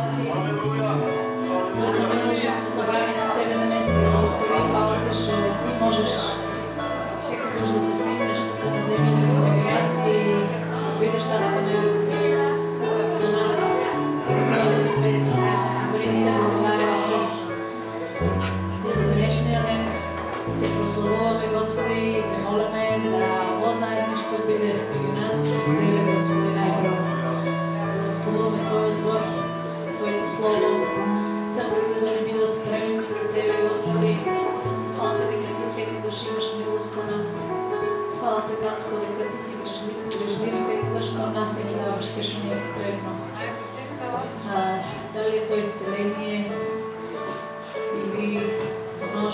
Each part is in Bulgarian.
Хвала Ти. Твоята милост, че сме събрани с Тебе днес, Господи, хвала Ти, Ти можеш всекогаш да се сипнеш тук на помежду нас и видиш Татко Небесен со нас, Твоето свети, Исус Христе, благодарим Ти и за днешния ден. Те прославуваме, Господи, и Те молиме да ово заедниštvo биде меѓу нас со Тебе, Господи, најпрво. Благословуваме збор, Твоето Слово, срцата да ни бидат спремни за Тебе, Господи. Хвала Те дека Ти секогаш имаш милост кон нас. Хвала Те, Татко, дека Ти си грижлив, грижлив секогаш кон нас и даваш се ни потребно. Дали е тоа исцеление или оно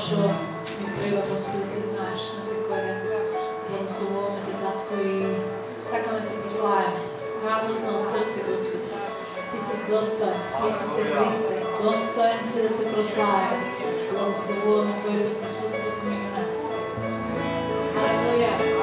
достоен, Исусе Христе, достоен си да Те прославяме. Благословуваме Твоето присуство помеѓу нас. Алелуја!